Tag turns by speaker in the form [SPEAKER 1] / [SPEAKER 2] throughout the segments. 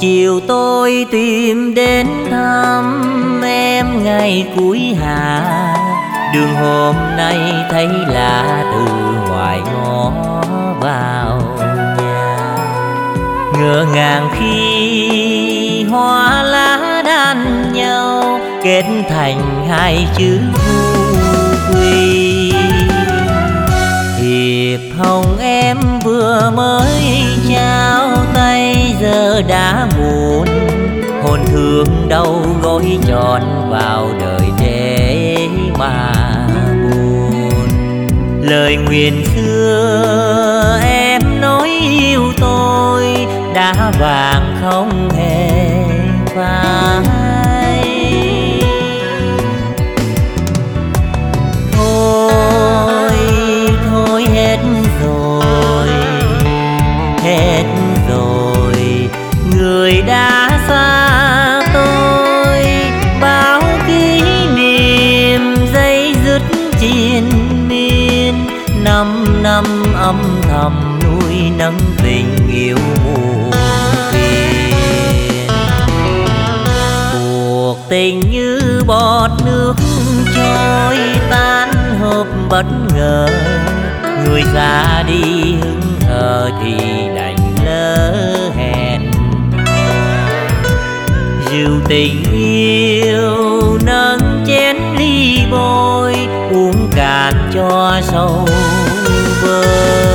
[SPEAKER 1] chiều tôi tìm đến thăm em ngày cuối hạ. Đường hôm nay thấy lạ từ ngoài ngõ vào nhà. Ngỡ ngàng khi hoa lá đan nhau, kết thành hai chữ vui hồn thương đau gối tròn vào đời để mà buồn. Lời nguyện xưa em nói yêu tôi, đã vàng không hề năm năm âm thầm nuôi nấng tình yêu muôn phiền cuộc tình như bọt nước trôi tan hộp bất ngờ, người ra đi hứng thờ thì đành lỡ hẹn. Dịu tình uống cạn cho sâu vơi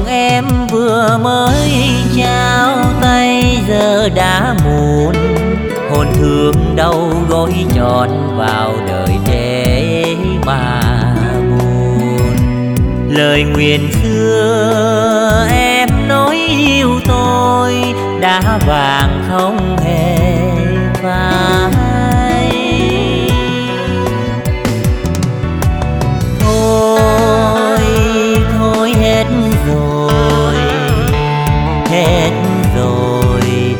[SPEAKER 1] chồng em vừa mới trao tay giờ đã muộn. Hồn thương đau gối tròn vào đời để mà buồn. Lời nguyện xưa em nói yêu tôi đã vàng rồi,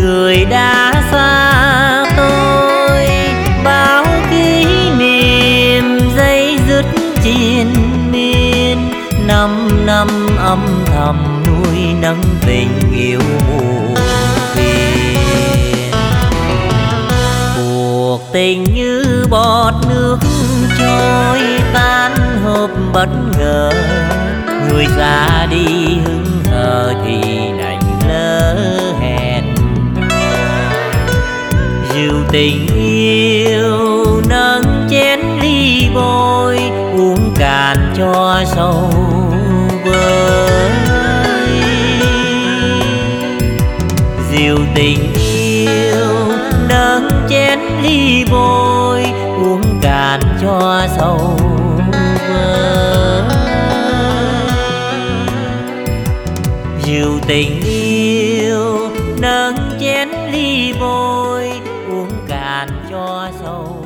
[SPEAKER 1] người đã xa tôi bao kỷ niệm dây dứt chiến miên, năm năm âm thầm nuôi nấng tình yêu muôn phiền cuộc tình như bọt nước trôi tan, hộp bất ngờ người ra đi hứng hờ thì này lỡ hẹn. Dù tình yêu nâng chén ly bôi, uống cạn cho sâu vơi. Dịu tình yêu nâng chén ly bôi, uống cạn cho sâu vơi. Dịu tình yêu nâng chén ly bôi uống cạn cho sâu